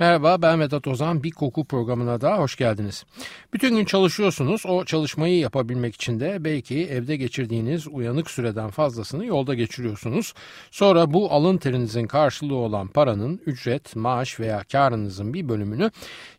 Merhaba ben Vedat Ozan. Bir koku programına da hoş geldiniz. Bütün gün çalışıyorsunuz. O çalışmayı yapabilmek için de belki evde geçirdiğiniz uyanık süreden fazlasını yolda geçiriyorsunuz. Sonra bu alın terinizin karşılığı olan paranın ücret, maaş veya karınızın bir bölümünü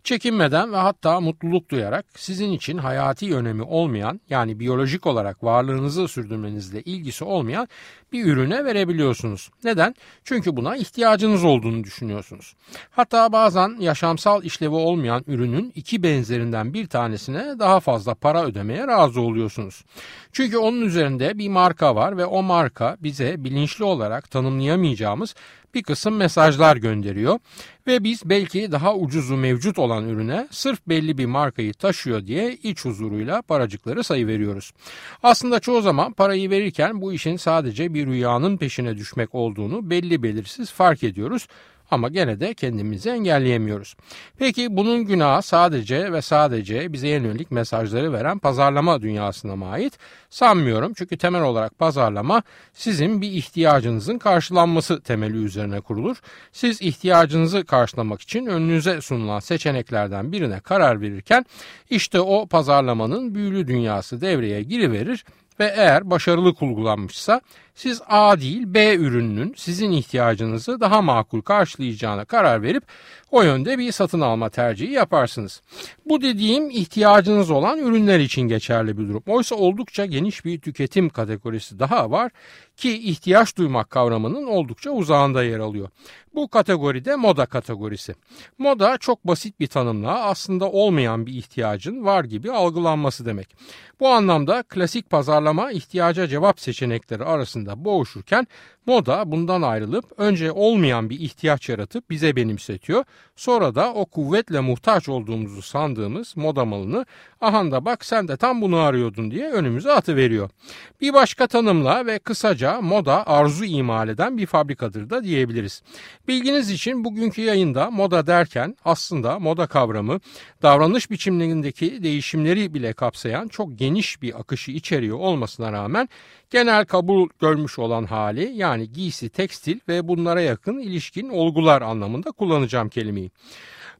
çekinmeden ve hatta mutluluk duyarak sizin için hayati önemi olmayan yani biyolojik olarak varlığınızı sürdürmenizle ilgisi olmayan bir ürüne verebiliyorsunuz. Neden? Çünkü buna ihtiyacınız olduğunu düşünüyorsunuz. Hatta bazen yaşamsal işlevi olmayan ürünün iki benzerinden bir tanesine daha fazla para ödemeye razı oluyorsunuz. Çünkü onun üzerinde bir marka var ve o marka bize bilinçli olarak tanımlayamayacağımız bir kısım mesajlar gönderiyor ve biz belki daha ucuzu mevcut olan ürüne sırf belli bir markayı taşıyor diye iç huzuruyla paracıkları sayıveriyoruz. Aslında çoğu zaman parayı verirken bu işin sadece bir rüyanın peşine düşmek olduğunu belli belirsiz fark ediyoruz ama gene de kendimizi engelleyemiyoruz. Peki bunun günahı sadece ve sadece bize yönelik mesajları veren pazarlama dünyasına mı ait? Sanmıyorum çünkü temel olarak pazarlama sizin bir ihtiyacınızın karşılanması temeli üzerine kurulur. Siz ihtiyacınızı karşılamak için önünüze sunulan seçeneklerden birine karar verirken işte o pazarlamanın büyülü dünyası devreye giriverir ve eğer başarılı kullanmışsa siz A değil B ürününün sizin ihtiyacınızı daha makul karşılayacağına karar verip o yönde bir satın alma tercihi yaparsınız. Bu dediğim ihtiyacınız olan ürünler için geçerli bir durum. Oysa oldukça geniş bir tüketim kategorisi daha var ki ihtiyaç duymak kavramının oldukça uzağında yer alıyor. Bu kategoride moda kategorisi. Moda çok basit bir tanımla aslında olmayan bir ihtiyacın var gibi algılanması demek. Bu anlamda klasik pazarlama ihtiyaca cevap seçenekleri arasında boğuşurken moda bundan ayrılıp önce olmayan bir ihtiyaç yaratıp bize benimsetiyor. Sonra da o kuvvetle muhtaç olduğumuzu sandığımız moda malını ahanda bak sen de tam bunu arıyordun diye önümüze atıveriyor. Bir başka tanımla ve kısaca moda arzu imal eden bir fabrikadır da diyebiliriz. Bilginiz için bugünkü yayında moda derken aslında moda kavramı davranış biçimlerindeki değişimleri bile kapsayan çok geniş bir akışı içeriyor olmasına rağmen genel kabul görmüş olan hali yani giysi, tekstil ve bunlara yakın ilişkin olgular anlamında kullanacağım kelimeyi.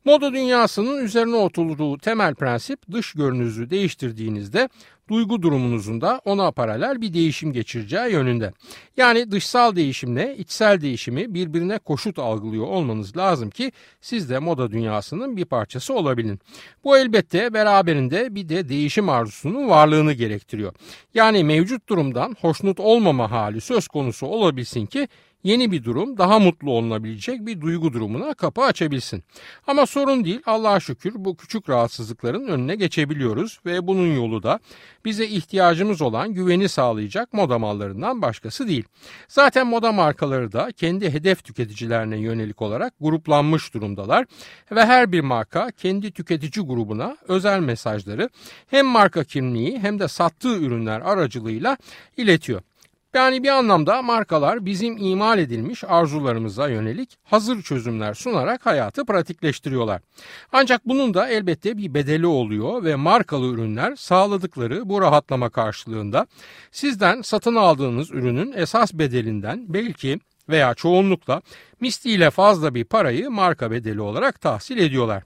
Moda dünyasının üzerine oturduğu temel prensip dış görünüzü değiştirdiğinizde duygu durumunuzun da ona paralel bir değişim geçireceği yönünde. Yani dışsal değişimle içsel değişimi birbirine koşut algılıyor olmanız lazım ki siz de moda dünyasının bir parçası olabilin. Bu elbette beraberinde bir de değişim arzusunun varlığını gerektiriyor. Yani mevcut durumdan hoşnut olmama hali söz konusu olabilsin ki yeni bir durum daha mutlu olunabilecek bir duygu durumuna kapı açabilsin. Ama sorun değil Allah'a şükür bu küçük rahatsızlıkların önüne geçebiliyoruz ve bunun yolu da bize ihtiyacımız olan güveni sağlayacak moda mallarından başkası değil. Zaten moda markaları da kendi hedef tüketicilerine yönelik olarak gruplanmış durumdalar ve her bir marka kendi tüketici grubuna özel mesajları hem marka kimliği hem de sattığı ürünler aracılığıyla iletiyor. Yani bir anlamda markalar bizim imal edilmiş arzularımıza yönelik hazır çözümler sunarak hayatı pratikleştiriyorlar. Ancak bunun da elbette bir bedeli oluyor ve markalı ürünler sağladıkları bu rahatlama karşılığında sizden satın aldığınız ürünün esas bedelinden belki veya çoğunlukla misliyle fazla bir parayı marka bedeli olarak tahsil ediyorlar.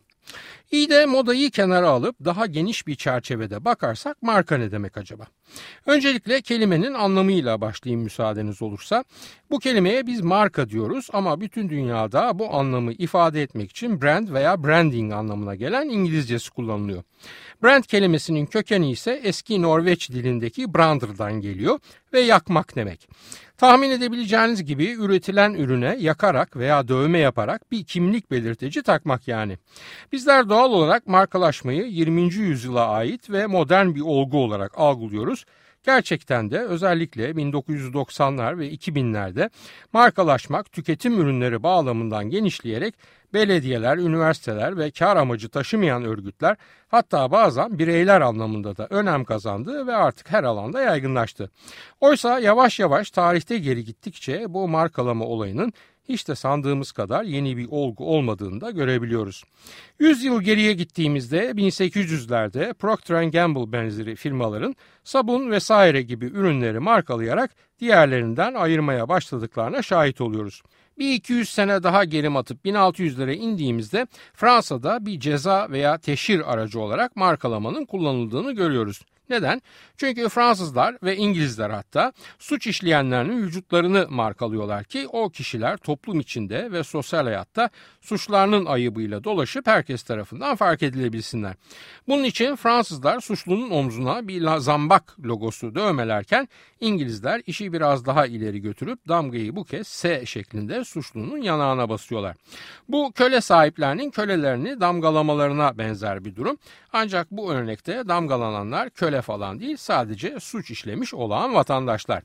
İyi de modayı kenara alıp daha geniş bir çerçevede bakarsak marka ne demek acaba? Öncelikle kelimenin anlamıyla başlayayım müsaadeniz olursa. Bu kelimeye biz marka diyoruz ama bütün dünyada bu anlamı ifade etmek için brand veya branding anlamına gelen İngilizcesi kullanılıyor. Brand kelimesinin kökeni ise eski Norveç dilindeki brander'dan geliyor ve yakmak demek. Tahmin edebileceğiniz gibi üretilen ürüne yakarak veya dövme yaparak bir kimlik belirtici takmak yani. Bizler doğal olarak markalaşmayı 20. yüzyıla ait ve modern bir olgu olarak algılıyoruz. Gerçekten de özellikle 1990'lar ve 2000'lerde markalaşmak tüketim ürünleri bağlamından genişleyerek belediyeler, üniversiteler ve kar amacı taşımayan örgütler hatta bazen bireyler anlamında da önem kazandı ve artık her alanda yaygınlaştı. Oysa yavaş yavaş tarihte geri gittikçe bu markalama olayının hiç de sandığımız kadar yeni bir olgu olmadığını da görebiliyoruz. 100 yıl geriye gittiğimizde 1800'lerde Procter Gamble benzeri firmaların sabun vesaire gibi ürünleri markalayarak diğerlerinden ayırmaya başladıklarına şahit oluyoruz. Bir 200 sene daha gerim atıp 1600'lere indiğimizde Fransa'da bir ceza veya teşhir aracı olarak markalamanın kullanıldığını görüyoruz. Neden? Çünkü Fransızlar ve İngilizler hatta suç işleyenlerin vücutlarını markalıyorlar ki o kişiler toplum içinde ve sosyal hayatta suçlarının ayıbıyla dolaşıp herkes tarafından fark edilebilsinler. Bunun için Fransızlar suçlunun omzuna bir zambak logosu dövmelerken İngilizler işi biraz daha ileri götürüp damgayı bu kez S şeklinde suçlunun yanağına basıyorlar. Bu köle sahiplerinin kölelerini damgalamalarına benzer bir durum. Ancak bu örnekte damgalananlar köle falan değil sadece suç işlemiş olan vatandaşlar.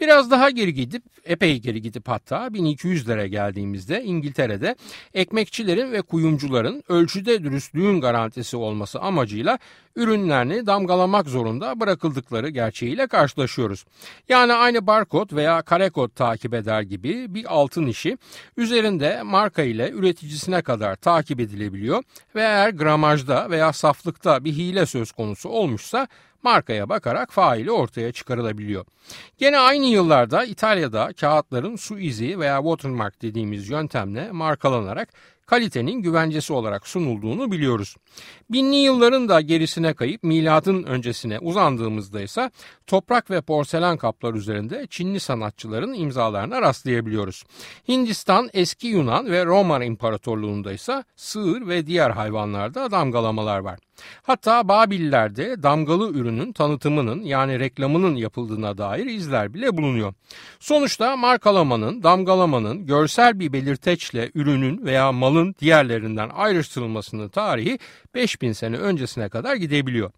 Biraz daha geri gidip epey geri gidip hatta 1200'lere geldiğimizde İngiltere'de ekmekçilerin ve kuyumcuların ölçüde dürüstlüğün garantisi olması amacıyla ürünlerini damgalamak zorunda bırakıldıkları gerçeğiyle karşılaşıyoruz. Yani aynı barkod veya karekod takip eder gibi bir altın işi üzerinde marka ile üreticisine kadar takip edilebiliyor ve eğer gramajda veya saflıkta bir hile söz konusu olmuşsa markaya bakarak faili ortaya çıkarılabiliyor. Gene aynı yıllarda İtalya'da kağıtların su izi veya watermark dediğimiz yöntemle markalanarak kalitenin güvencesi olarak sunulduğunu biliyoruz. Binli yılların da gerisine kayıp miladın öncesine uzandığımızda ise toprak ve porselen kaplar üzerinde Çinli sanatçıların imzalarına rastlayabiliyoruz. Hindistan, eski Yunan ve Roma İmparatorluğu'nda ise sığır ve diğer hayvanlarda damgalamalar var. Hatta Babillerde damgalı ürünün tanıtımının yani reklamının yapıldığına dair izler bile bulunuyor. Sonuçta markalamanın, damgalamanın görsel bir belirteçle ürünün veya malın diğerlerinden ayrıştırılmasının tarihi 5000 sene öncesine kadar gidebiliyor.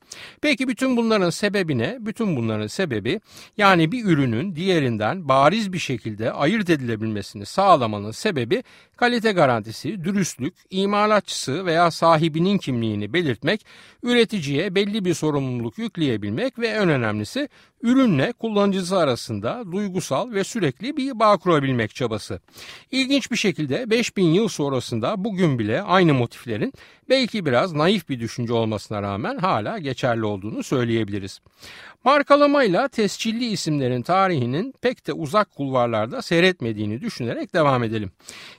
Peki bütün bunların sebebi ne? Bütün bunların sebebi yani bir ürünün diğerinden bariz bir şekilde ayırt edilebilmesini sağlamanın sebebi kalite garantisi, dürüstlük, imalatçısı veya sahibinin kimliğini belirtmek, üreticiye belli bir sorumluluk yükleyebilmek ve en önemlisi ürünle kullanıcısı arasında duygusal ve sürekli bir bağ kurabilmek çabası. İlginç bir şekilde 5000 yıl sonrasında bugün bile aynı motiflerin belki biraz naif bir düşünce olmasına rağmen hala geçerli olduğunu söyleyebiliriz. Markalamayla tescilli isimlerin tarihinin pek de uzak kulvarlarda seyretmediğini düşünerek devam edelim.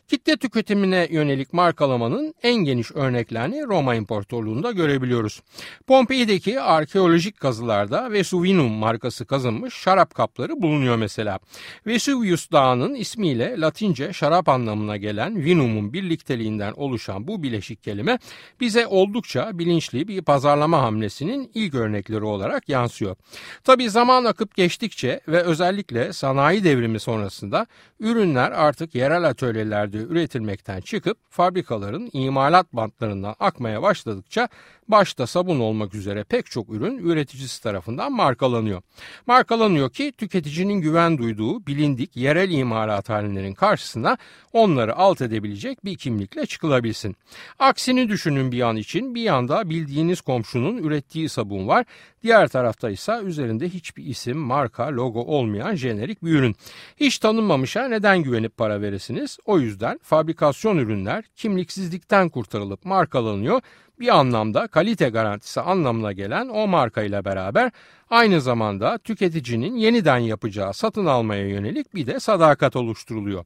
Kitle tüketimine yönelik markalamanın en geniş örneklerini Roma İmparatorluğu'nda görebiliyoruz. Pompei'deki arkeolojik kazılarda Vesuvinum markası kazınmış şarap kapları bulunuyor mesela. Vesuvius Dağı'nın ismiyle Latince şarap anlamına gelen vinum'un birlikteliğinden oluşan bu bileşik kelime bize oldukça bilinçli bir pazarlama hamlesinin ilk örnekleri olarak yansıyor. Tabi zaman akıp geçtikçe ve özellikle sanayi devrimi sonrasında ürünler artık yerel atölyelerde üretilmekten çıkıp fabrikaların imalat bantlarından akmaya başladıkça başta sabun olmak üzere pek çok ürün üreticisi tarafından markalanıyor. Markalanıyor ki tüketicinin güven duyduğu bilindik yerel imalat halinlerin karşısına onları alt edebilecek bir kimlikle çıkılabilsin. Aksini düşünün bir an için bir yanda bildiğiniz komşunun ürettiği sabun var. Diğer tarafta ise üzerinde hiçbir isim, marka, logo olmayan jenerik bir ürün. Hiç tanınmamışa neden güvenip para veresiniz? O yüzden fabrikasyon ürünler kimliksizlikten kurtarılıp markalanıyor bir anlamda kalite garantisi anlamına gelen o marka ile beraber aynı zamanda tüketicinin yeniden yapacağı satın almaya yönelik bir de sadakat oluşturuluyor.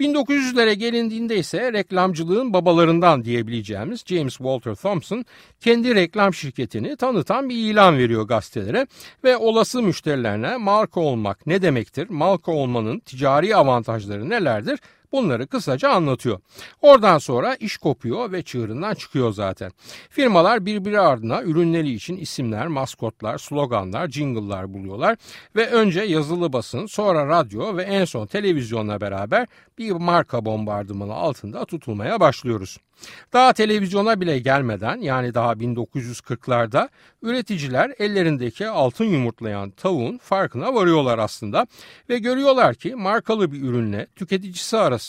1900'lere gelindiğinde ise reklamcılığın babalarından diyebileceğimiz James Walter Thompson kendi reklam şirketini tanıtan bir ilan veriyor gazetelere ve olası müşterilerine marka olmak ne demektir, marka olmanın ticari avantajları nelerdir bunları kısaca anlatıyor. Oradan sonra iş kopuyor ve çığırından çıkıyor zaten. Firmalar birbiri ardına ürünleri için isimler, maskotlar, sloganlar, jingle'lar buluyorlar ve önce yazılı basın, sonra radyo ve en son televizyonla beraber bir marka bombardımanı altında tutulmaya başlıyoruz. Daha televizyona bile gelmeden yani daha 1940'larda üreticiler ellerindeki altın yumurtlayan tavuğun farkına varıyorlar aslında ve görüyorlar ki markalı bir ürünle tüketicisi arasında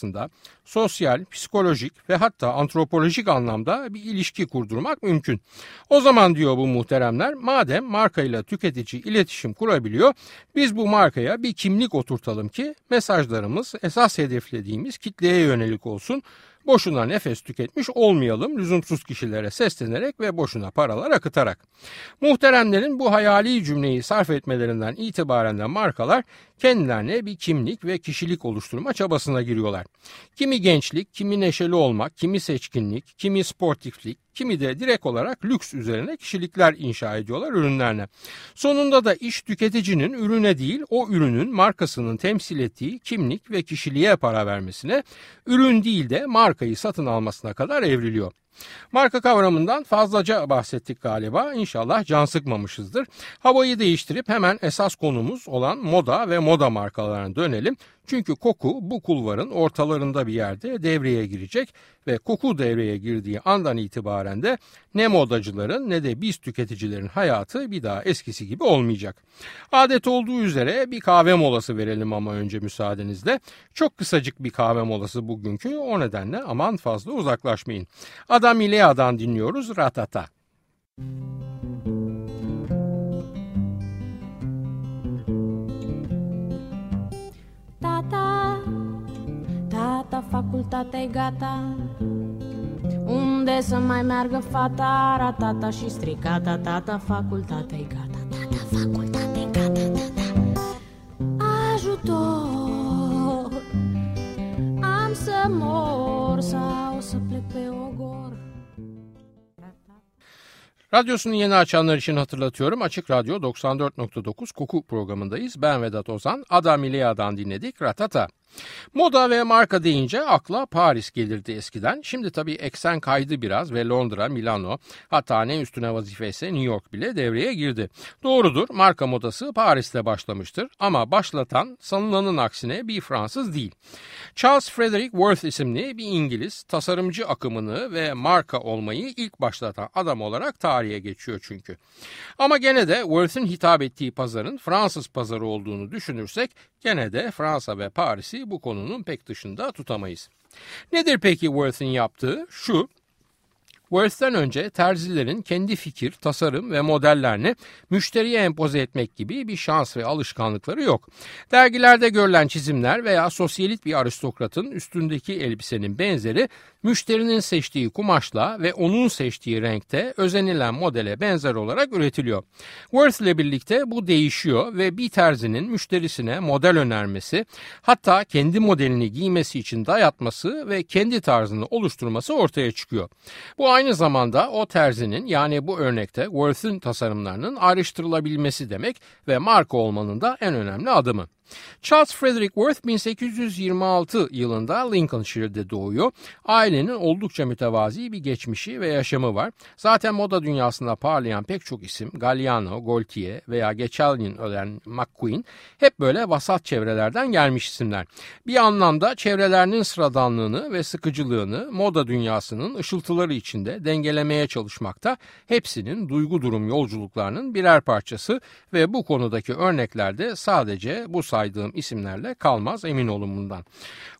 sosyal, psikolojik ve hatta antropolojik anlamda bir ilişki kurdurmak mümkün. O zaman diyor bu muhteremler madem markayla tüketici iletişim kurabiliyor biz bu markaya bir kimlik oturtalım ki mesajlarımız esas hedeflediğimiz kitleye yönelik olsun boşuna nefes tüketmiş olmayalım lüzumsuz kişilere seslenerek ve boşuna paralar akıtarak. Muhteremlerin bu hayali cümleyi sarf etmelerinden itibaren de markalar kendilerine bir kimlik ve kişilik oluşturma çabasına giriyorlar. Kimi gençlik, kimi neşeli olmak, kimi seçkinlik, kimi sportiflik, kimi de direkt olarak lüks üzerine kişilikler inşa ediyorlar ürünlerine. Sonunda da iş tüketicinin ürüne değil o ürünün markasının temsil ettiği kimlik ve kişiliğe para vermesine, ürün değil de markayı satın almasına kadar evriliyor. Marka kavramından fazlaca bahsettik galiba. İnşallah can sıkmamışızdır. Havayı değiştirip hemen esas konumuz olan moda ve moda markalarına dönelim. Çünkü koku bu kulvarın ortalarında bir yerde devreye girecek ve koku devreye girdiği andan itibaren de ne modacıların ne de biz tüketicilerin hayatı bir daha eskisi gibi olmayacak. Adet olduğu üzere bir kahve molası verelim ama önce müsaadenizle. Çok kısacık bir kahve molası bugünkü o nedenle aman fazla uzaklaşmayın. Adam Ilea'dan dinliyoruz Ratata. Tata, tata, facultatea e gata Unde să mai meargă fata Ratata și stricata Tata, facultatea e gata Tata, facultatea e gata Tata, ajutor Am să mor sau să plec pe ogor Radyosunu yeni açanlar için hatırlatıyorum. Açık Radyo 94.9 Koku programındayız. Ben Vedat Ozan. Adam İleya'dan dinledik. Ratata. Moda ve marka deyince akla Paris gelirdi eskiden. Şimdi tabii eksen kaydı biraz ve Londra, Milano hatta ne üstüne vazifeyse New York bile devreye girdi. Doğrudur marka modası Paris'te başlamıştır ama başlatan sanılanın aksine bir Fransız değil. Charles Frederick Worth isimli bir İngiliz tasarımcı akımını ve marka olmayı ilk başlatan adam olarak tarihe geçiyor çünkü. Ama gene de Worth'ün hitap ettiği pazarın Fransız pazarı olduğunu düşünürsek gene de Fransa ve Paris'i bu konunun pek dışında tutamayız. Nedir peki Worth'in yaptığı? Şu, Worth'ten önce terzilerin kendi fikir, tasarım ve modellerini müşteriye empoze etmek gibi bir şans ve alışkanlıkları yok. Dergilerde görülen çizimler veya sosyalit bir aristokratın üstündeki elbisenin benzeri müşterinin seçtiği kumaşla ve onun seçtiği renkte özenilen modele benzer olarak üretiliyor. Worth ile birlikte bu değişiyor ve bir terzinin müşterisine model önermesi, hatta kendi modelini giymesi için dayatması ve kendi tarzını oluşturması ortaya çıkıyor. Bu aynı zamanda o terzinin yani bu örnekte Worth'ün tasarımlarının ayrıştırılabilmesi demek ve marka olmanın da en önemli adımı. Charles Frederick Worth 1826 yılında Lincolnshire'de doğuyor. Ailenin oldukça mütevazi bir geçmişi ve yaşamı var. Zaten moda dünyasında parlayan pek çok isim Galliano, Gaultier veya yıl ölen McQueen hep böyle vasat çevrelerden gelmiş isimler. Bir anlamda çevrelerinin sıradanlığını ve sıkıcılığını moda dünyasının ışıltıları içinde dengelemeye çalışmakta. Hepsinin duygu durum yolculuklarının birer parçası ve bu konudaki örneklerde sadece bu saydığım isimlerle kalmaz emin olun bundan.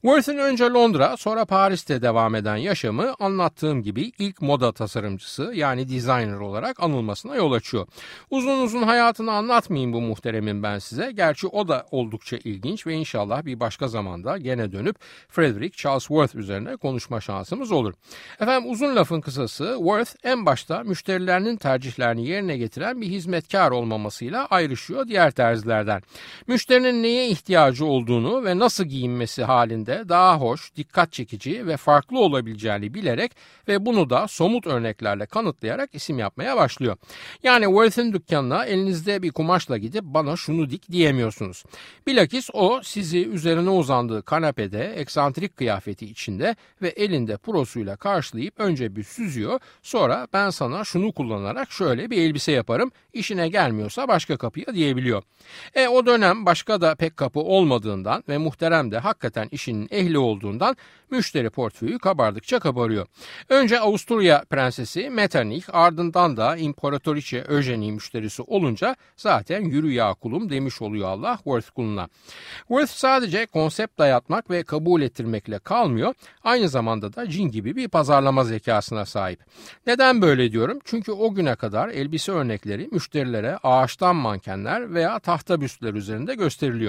Worth'in önce Londra sonra Paris'te devam eden yaşamı anlattığım gibi ilk moda tasarımcısı yani designer olarak anılmasına yol açıyor. Uzun uzun hayatını anlatmayayım bu muhteremin ben size. Gerçi o da oldukça ilginç ve inşallah bir başka zamanda gene dönüp Frederick Charles Worth üzerine konuşma şansımız olur. Efendim uzun lafın kısası Worth en başta müşterilerinin tercihlerini yerine getiren bir hizmetkar olmamasıyla ayrışıyor diğer terzilerden. Müşterinin neye ihtiyacı olduğunu ve nasıl giyinmesi halinde daha hoş, dikkat çekici ve farklı olabileceğini bilerek ve bunu da somut örneklerle kanıtlayarak isim yapmaya başlıyor. Yani Worth'in dükkanına elinizde bir kumaşla gidip bana şunu dik diyemiyorsunuz. Bilakis o sizi üzerine uzandığı kanepede eksantrik kıyafeti içinde ve elinde prosuyla karşılayıp önce bir süzüyor sonra ben sana şunu kullanarak şöyle bir elbise yaparım işine gelmiyorsa başka kapıya diyebiliyor. E o dönem başka da pek kapı olmadığından ve muhterem de hakikaten işinin ehli olduğundan müşteri portföyü kabardıkça kabarıyor. Önce Avusturya prensesi Metternich ardından da İmparatoriçe Eugenie müşterisi olunca zaten yürü ya kulum demiş oluyor Allah Worth kuluna. Worth sadece konsept dayatmak ve kabul ettirmekle kalmıyor. Aynı zamanda da cin gibi bir pazarlama zekasına sahip. Neden böyle diyorum? Çünkü o güne kadar elbise örnekleri müşterilere ağaçtan mankenler veya tahta büstler üzerinde gösteriliyor.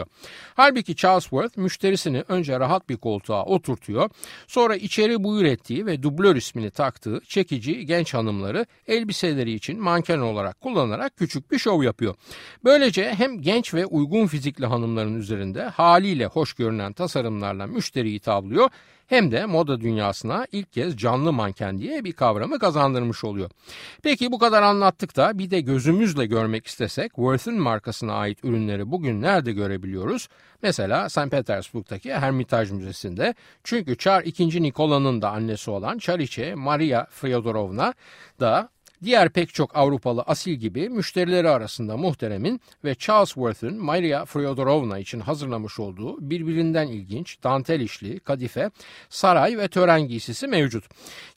Halbuki Charles Worth müşterisini önce rahat bir koltuğa oturtuyor. Sonra içeri buyur ettiği ve dublör ismini taktığı çekici genç hanımları elbiseleri için manken olarak kullanarak küçük bir şov yapıyor. Böylece hem genç ve uygun fizikli hanımların üzerinde haliyle hoş görünen tasarımlarla müşteriyi tavlıyor hem de moda dünyasına ilk kez canlı manken diye bir kavramı kazandırmış oluyor. Peki bu kadar anlattık da bir de gözümüzle görmek istesek Worth'ün markasına ait ürünleri bugün nerede görebiliyoruz? Mesela St. Petersburg'daki Hermitage Müzesi'nde. Çünkü Çar II. Nikola'nın da annesi olan Çariçe Maria Fyodorovna da Diğer pek çok Avrupalı asil gibi müşterileri arasında muhteremin ve Charles Worth'ün Maria Fyodorovna için hazırlamış olduğu birbirinden ilginç dantel işli, kadife, saray ve tören giysisi mevcut.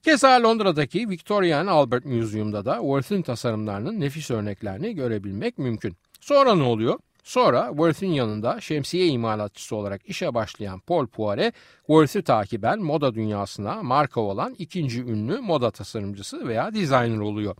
Keza Londra'daki Victoria and Albert Museum'da da Worth'ün tasarımlarının nefis örneklerini görebilmek mümkün. Sonra ne oluyor? Sonra Worth'ün yanında şemsiye imalatçısı olarak işe başlayan Paul Poiret, Worth'ü takiben moda dünyasına marka olan ikinci ünlü moda tasarımcısı veya designer oluyor.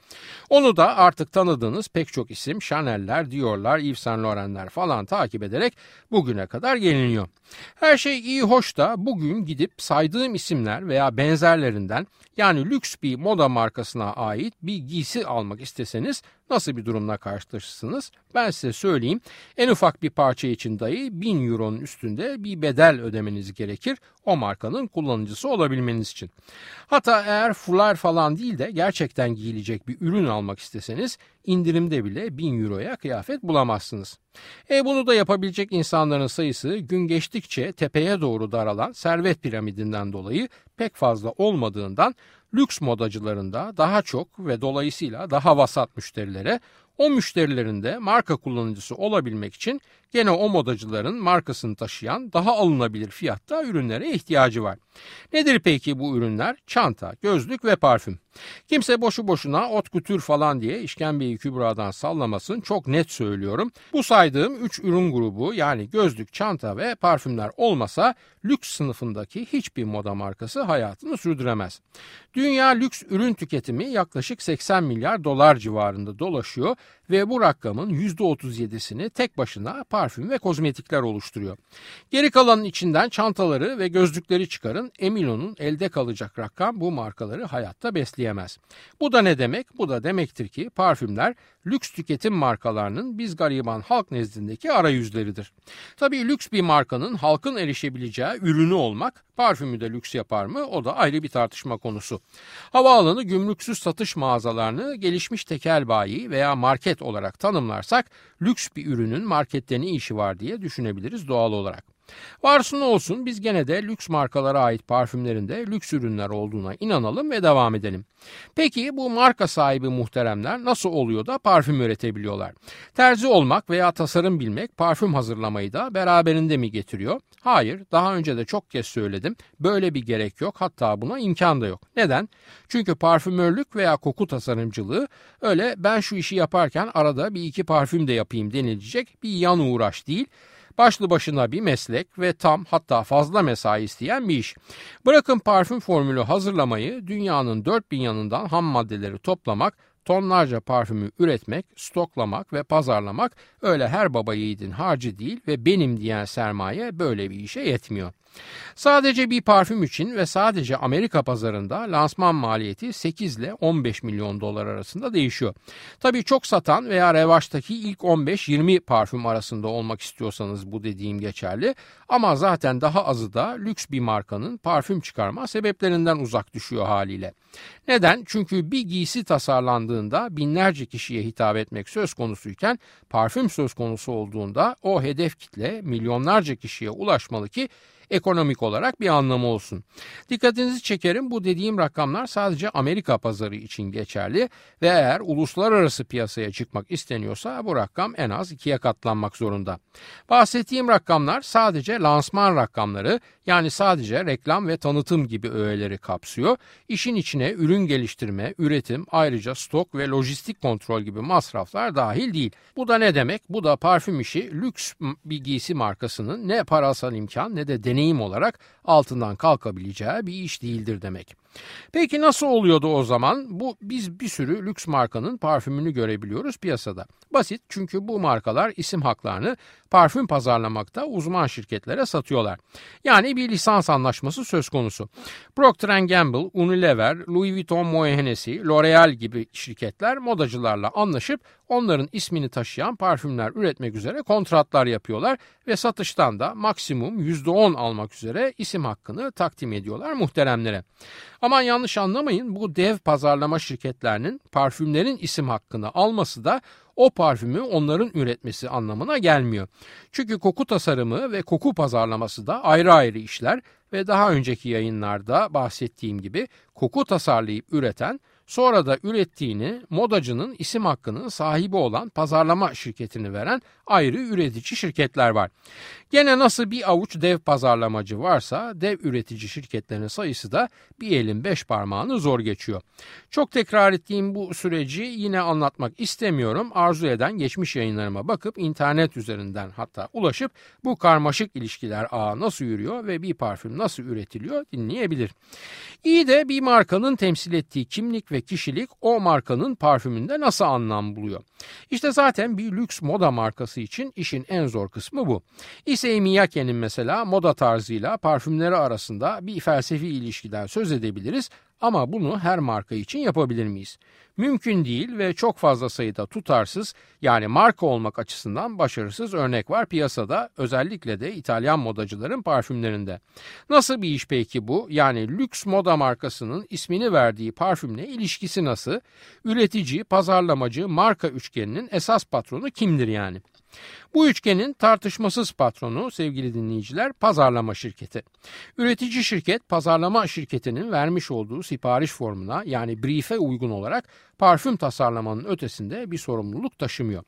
Onu da artık tanıdığınız pek çok isim Chanel'ler, Dior'lar, Yves Saint Laurent'ler falan takip ederek bugüne kadar geliniyor. Her şey iyi hoş da bugün gidip saydığım isimler veya benzerlerinden yani lüks bir moda markasına ait bir giysi almak isteseniz nasıl bir durumla karşılaşırsınız? Ben size söyleyeyim. En ufak bir parça için dahi 1000 euronun üstünde bir bedel ödemeniz gerekir o markanın kullanıcısı olabilmeniz için. Hatta eğer fular falan değil de gerçekten giyilecek bir ürün almak isteseniz indirimde bile 1000 euroya kıyafet bulamazsınız. E bunu da yapabilecek insanların sayısı gün geçtikçe tepeye doğru daralan servet piramidinden dolayı pek fazla olmadığından lüks modacılarında daha çok ve dolayısıyla daha vasat müşterilere o müşterilerin de marka kullanıcısı olabilmek için gene o modacıların markasını taşıyan daha alınabilir fiyatta ürünlere ihtiyacı var. Nedir peki bu ürünler? Çanta, gözlük ve parfüm. Kimse boşu boşuna ot kütür falan diye işkembeyi kübradan sallamasın çok net söylüyorum. Bu saydığım 3 ürün grubu yani gözlük, çanta ve parfümler olmasa lüks sınıfındaki hiçbir moda markası hayatını sürdüremez. Dünya lüks ürün tüketimi yaklaşık 80 milyar dolar civarında dolaşıyor ve bu rakamın %37'sini tek başına parfüm ve kozmetikler oluşturuyor. Geri kalanın içinden çantaları ve gözlükleri çıkarın emin olun elde kalacak rakam bu markaları hayatta besleyemez. Bu da ne demek? Bu da demektir ki parfümler lüks tüketim markalarının biz gariban halk nezdindeki arayüzleridir. Tabii lüks bir markanın halkın erişebileceği ürünü olmak parfümü de lüks yapar mı o da ayrı bir tartışma konusu. Havaalanı gümrüksüz satış mağazalarını gelişmiş tekel bayi veya market olarak tanımlarsak lüks bir ürünün markette ne işi var diye düşünebiliriz doğal olarak. Varsın olsun biz gene de lüks markalara ait parfümlerin de lüks ürünler olduğuna inanalım ve devam edelim. Peki bu marka sahibi muhteremler nasıl oluyor da parfüm üretebiliyorlar? Terzi olmak veya tasarım bilmek parfüm hazırlamayı da beraberinde mi getiriyor? Hayır, daha önce de çok kez söyledim. Böyle bir gerek yok, hatta buna imkan da yok. Neden? Çünkü parfümörlük veya koku tasarımcılığı öyle ben şu işi yaparken arada bir iki parfüm de yapayım denilecek bir yan uğraş değil Başlı başına bir meslek ve tam hatta fazla mesai isteyen bir iş. Bırakın parfüm formülü hazırlamayı dünyanın dört bin yanından ham maddeleri toplamak tonlarca parfümü üretmek, stoklamak ve pazarlamak öyle her baba yiğidin harcı değil ve benim diyen sermaye böyle bir işe yetmiyor. Sadece bir parfüm için ve sadece Amerika pazarında lansman maliyeti 8 ile 15 milyon dolar arasında değişiyor. Tabii çok satan veya revaçtaki ilk 15-20 parfüm arasında olmak istiyorsanız bu dediğim geçerli. Ama zaten daha azı da lüks bir markanın parfüm çıkarma sebeplerinden uzak düşüyor haliyle. Neden? Çünkü bir giysi tasarlandığında binlerce kişiye hitap etmek söz konusuyken parfüm söz konusu olduğunda o hedef kitle milyonlarca kişiye ulaşmalı ki ekonomik olarak bir anlamı olsun. Dikkatinizi çekerim bu dediğim rakamlar sadece Amerika pazarı için geçerli ve eğer uluslararası piyasaya çıkmak isteniyorsa bu rakam en az ikiye katlanmak zorunda. Bahsettiğim rakamlar sadece lansman rakamları yani sadece reklam ve tanıtım gibi öğeleri kapsıyor. İşin içine ürün geliştirme, üretim, ayrıca stok ve lojistik kontrol gibi masraflar dahil değil. Bu da ne demek? Bu da parfüm işi lüks bir giysi markasının ne parasal imkan ne de deneyim olarak altından kalkabileceği bir iş değildir demek. Peki nasıl oluyordu o zaman? Bu biz bir sürü lüks markanın parfümünü görebiliyoruz piyasada. Basit çünkü bu markalar isim haklarını parfüm pazarlamakta uzman şirketlere satıyorlar. Yani bir lisans anlaşması söz konusu. Procter Gamble, Unilever, Louis Vuitton Moet Hennessy, L'Oreal gibi şirketler modacılarla anlaşıp onların ismini taşıyan parfümler üretmek üzere kontratlar yapıyorlar ve satıştan da maksimum %10 almak üzere isim hakkını takdim ediyorlar muhteremlere. Aman yanlış anlamayın bu dev pazarlama şirketlerinin parfümlerin isim hakkını alması da o parfümü onların üretmesi anlamına gelmiyor. Çünkü koku tasarımı ve koku pazarlaması da ayrı ayrı işler ve daha önceki yayınlarda bahsettiğim gibi koku tasarlayıp üreten Sonra da ürettiğini modacının isim hakkının sahibi olan pazarlama şirketini veren ayrı üretici şirketler var. Gene nasıl bir avuç dev pazarlamacı varsa dev üretici şirketlerin sayısı da bir elin beş parmağını zor geçiyor. Çok tekrar ettiğim bu süreci yine anlatmak istemiyorum. Arzu eden geçmiş yayınlarıma bakıp internet üzerinden hatta ulaşıp bu karmaşık ilişkiler ağı nasıl yürüyor ve bir parfüm nasıl üretiliyor dinleyebilir. İyi de bir markanın temsil ettiği kimlik ve kişilik o markanın parfümünde nasıl anlam buluyor? İşte zaten bir lüks moda markası için işin en zor kısmı bu. Issey Miyake'nin mesela moda tarzıyla parfümleri arasında bir felsefi ilişkiden söz edebiliriz ama bunu her marka için yapabilir miyiz? Mümkün değil ve çok fazla sayıda tutarsız yani marka olmak açısından başarısız örnek var piyasada özellikle de İtalyan modacıların parfümlerinde. Nasıl bir iş peki bu? Yani lüks moda markasının ismini verdiği parfümle ilişkisi nasıl? Üretici, pazarlamacı, marka üçgeninin esas patronu kimdir yani? Bu üçgenin tartışmasız patronu sevgili dinleyiciler pazarlama şirketi. Üretici şirket pazarlama şirketinin vermiş olduğu sipariş formuna yani brief'e uygun olarak parfüm tasarlamanın ötesinde bir sorumluluk taşımıyor.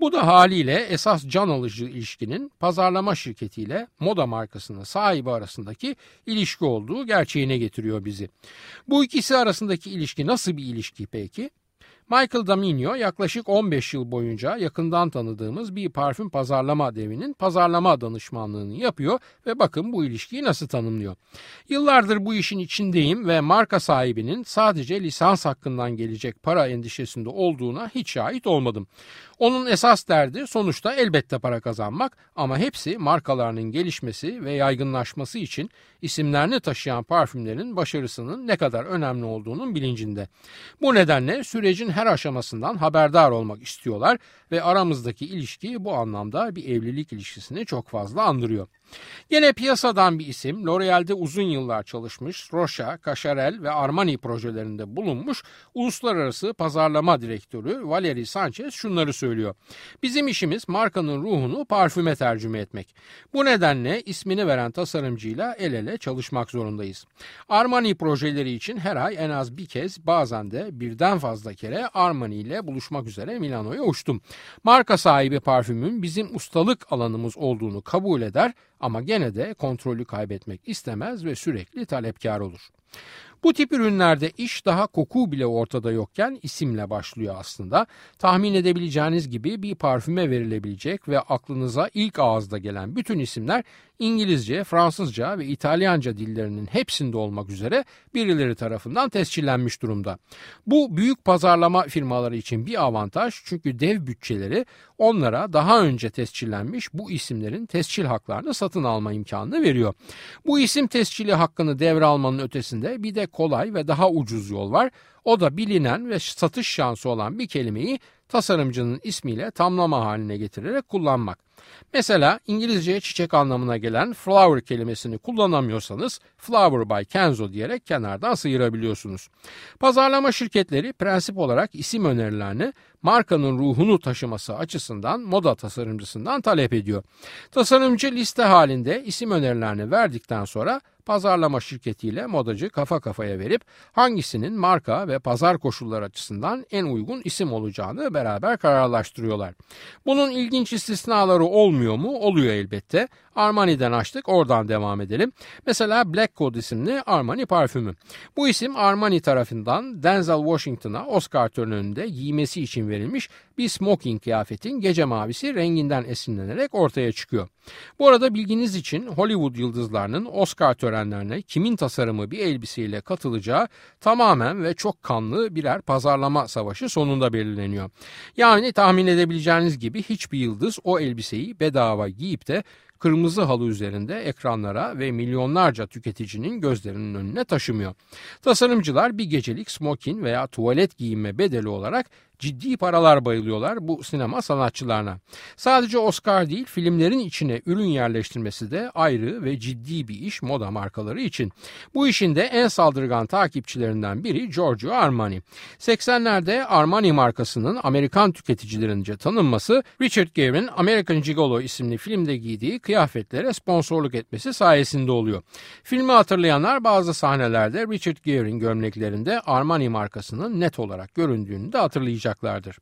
Bu da haliyle esas can alıcı ilişkinin pazarlama şirketiyle moda markasının sahibi arasındaki ilişki olduğu gerçeğine getiriyor bizi. Bu ikisi arasındaki ilişki nasıl bir ilişki peki? Michael Daminio yaklaşık 15 yıl boyunca yakından tanıdığımız bir parfüm pazarlama devinin pazarlama danışmanlığını yapıyor ve bakın bu ilişkiyi nasıl tanımlıyor. Yıllardır bu işin içindeyim ve marka sahibinin sadece lisans hakkından gelecek para endişesinde olduğuna hiç şahit olmadım. Onun esas derdi sonuçta elbette para kazanmak ama hepsi markalarının gelişmesi ve yaygınlaşması için isimlerini taşıyan parfümlerin başarısının ne kadar önemli olduğunun bilincinde. Bu nedenle sürecin her aşamasından haberdar olmak istiyorlar ve aramızdaki ilişki bu anlamda bir evlilik ilişkisini çok fazla andırıyor. Yine piyasadan bir isim L'Oreal'de uzun yıllar çalışmış Rocha, Cacharel ve Armani projelerinde bulunmuş uluslararası pazarlama direktörü Valerie Sanchez şunları söylüyor. Bizim işimiz markanın ruhunu parfüme tercüme etmek. Bu nedenle ismini veren tasarımcıyla el ele çalışmak zorundayız. Armani projeleri için her ay en az bir kez bazen de birden fazla kere Armani ile buluşmak üzere Milano'ya uçtum. Marka sahibi parfümün bizim ustalık alanımız olduğunu kabul eder ama gene de kontrolü kaybetmek istemez ve sürekli talepkar olur. Bu tip ürünlerde iş daha koku bile ortada yokken isimle başlıyor aslında. Tahmin edebileceğiniz gibi bir parfüme verilebilecek ve aklınıza ilk ağızda gelen bütün isimler İngilizce, Fransızca ve İtalyanca dillerinin hepsinde olmak üzere birileri tarafından tescillenmiş durumda. Bu büyük pazarlama firmaları için bir avantaj çünkü dev bütçeleri onlara daha önce tescillenmiş bu isimlerin tescil haklarını satın alma imkanını veriyor. Bu isim tescili hakkını devralmanın ötesinde bir de kolay ve daha ucuz yol var. O da bilinen ve satış şansı olan bir kelimeyi tasarımcının ismiyle tamlama haline getirerek kullanmak. Mesela İngilizce çiçek anlamına gelen flower kelimesini kullanamıyorsanız flower by Kenzo diyerek kenardan sıyırabiliyorsunuz. Pazarlama şirketleri prensip olarak isim önerilerini markanın ruhunu taşıması açısından moda tasarımcısından talep ediyor. Tasarımcı liste halinde isim önerilerini verdikten sonra pazarlama şirketiyle modacı kafa kafaya verip hangisinin marka ve pazar koşulları açısından en uygun isim olacağını beraber kararlaştırıyorlar. Bunun ilginç istisnaları olmuyor mu? Oluyor elbette. Armani'den açtık oradan devam edelim. Mesela Black Code isimli Armani parfümü. Bu isim Armani tarafından Denzel Washington'a Oscar töreninde giymesi için verilmiş bir smoking kıyafetin gece mavisi renginden esinlenerek ortaya çıkıyor. Bu arada bilginiz için Hollywood yıldızlarının Oscar törenlerine kimin tasarımı bir elbiseyle katılacağı tamamen ve çok kanlı birer pazarlama savaşı sonunda belirleniyor. Yani tahmin edebileceğiniz gibi hiçbir yıldız o elbiseyi bedava giyip de kırmızı halı üzerinde ekranlara ve milyonlarca tüketicinin gözlerinin önüne taşımıyor. Tasarımcılar bir gecelik smokin veya tuvalet giyinme bedeli olarak ciddi paralar bayılıyorlar bu sinema sanatçılarına. Sadece Oscar değil filmlerin içine ürün yerleştirmesi de ayrı ve ciddi bir iş moda markaları için. Bu işin de en saldırgan takipçilerinden biri Giorgio Armani. 80'lerde Armani markasının Amerikan tüketicilerince tanınması Richard Gere'in American Gigolo isimli filmde giydiği kıyafetlere sponsorluk etmesi sayesinde oluyor. Filmi hatırlayanlar bazı sahnelerde Richard Gere'in gömleklerinde Armani markasının net olarak göründüğünü de hatırlayacak olacaklardır.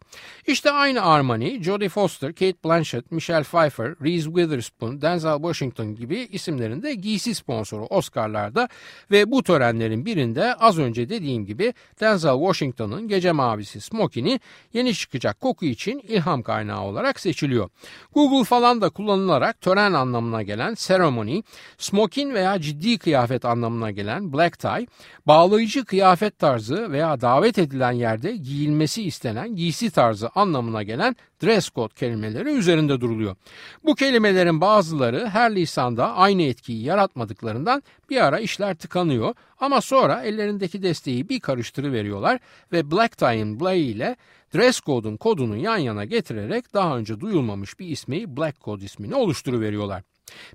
İşte aynı Armani, Jodie Foster, Kate Blanchett, Michelle Pfeiffer, Reese Witherspoon, Denzel Washington gibi isimlerin de giysi sponsoru Oscar'larda ve bu törenlerin birinde az önce dediğim gibi Denzel Washington'ın Gece Mavisi smokini yeni çıkacak koku için ilham kaynağı olarak seçiliyor. Google falan da kullanılarak tören anlamına gelen ceremony, smokin veya ciddi kıyafet anlamına gelen black tie, bağlayıcı kıyafet tarzı veya davet edilen yerde giyilmesi istenen istenen giysi tarzı anlamına gelen dress code kelimeleri üzerinde duruluyor. Bu kelimelerin bazıları her lisanda aynı etkiyi yaratmadıklarından bir ara işler tıkanıyor ama sonra ellerindeki desteği bir karıştırıveriyorlar ve black tie'in Blay ile dress code'un kodunu yan yana getirerek daha önce duyulmamış bir ismi black code ismini oluşturuveriyorlar.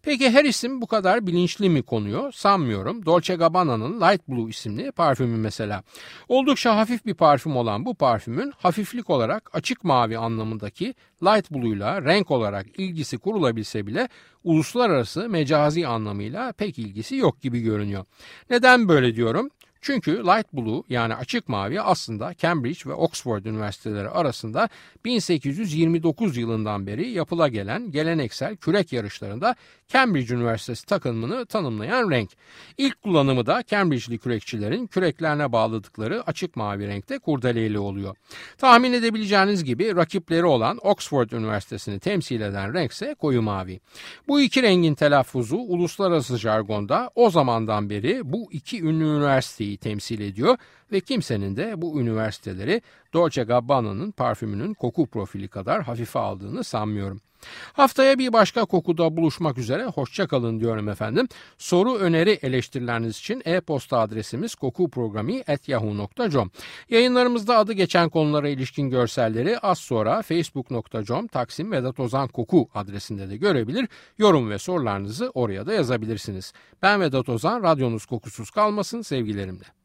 Peki her isim bu kadar bilinçli mi konuyor? Sanmıyorum. Dolce Gabbana'nın Light Blue isimli parfümü mesela. Oldukça hafif bir parfüm olan bu parfümün hafiflik olarak açık mavi anlamındaki Light Blue'yla renk olarak ilgisi kurulabilse bile uluslararası mecazi anlamıyla pek ilgisi yok gibi görünüyor. Neden böyle diyorum? Çünkü light blue yani açık mavi aslında Cambridge ve Oxford üniversiteleri arasında 1829 yılından beri yapıla gelen geleneksel kürek yarışlarında Cambridge Üniversitesi takımını tanımlayan renk. İlk kullanımı da Cambridge'li kürekçilerin küreklerine bağladıkları açık mavi renkte kurdeleli oluyor. Tahmin edebileceğiniz gibi rakipleri olan Oxford Üniversitesi'ni temsil eden renk ise koyu mavi. Bu iki rengin telaffuzu uluslararası jargonda o zamandan beri bu iki ünlü üniversiteyi temsil ediyor ve kimsenin de bu üniversiteleri Dolce Gabbana'nın parfümünün koku profili kadar hafife aldığını sanmıyorum. Haftaya bir başka kokuda buluşmak üzere hoşçakalın diyorum efendim. Soru, öneri, eleştirileriniz için e-posta adresimiz kokuprogrami.yahoo.com Yayınlarımızda adı geçen konulara ilişkin görselleri az sonra facebook.com Taksim Vedat Ozan Koku adresinde de görebilir. Yorum ve sorularınızı oraya da yazabilirsiniz. Ben Vedat Ozan, radyonuz kokusuz kalmasın sevgilerimle.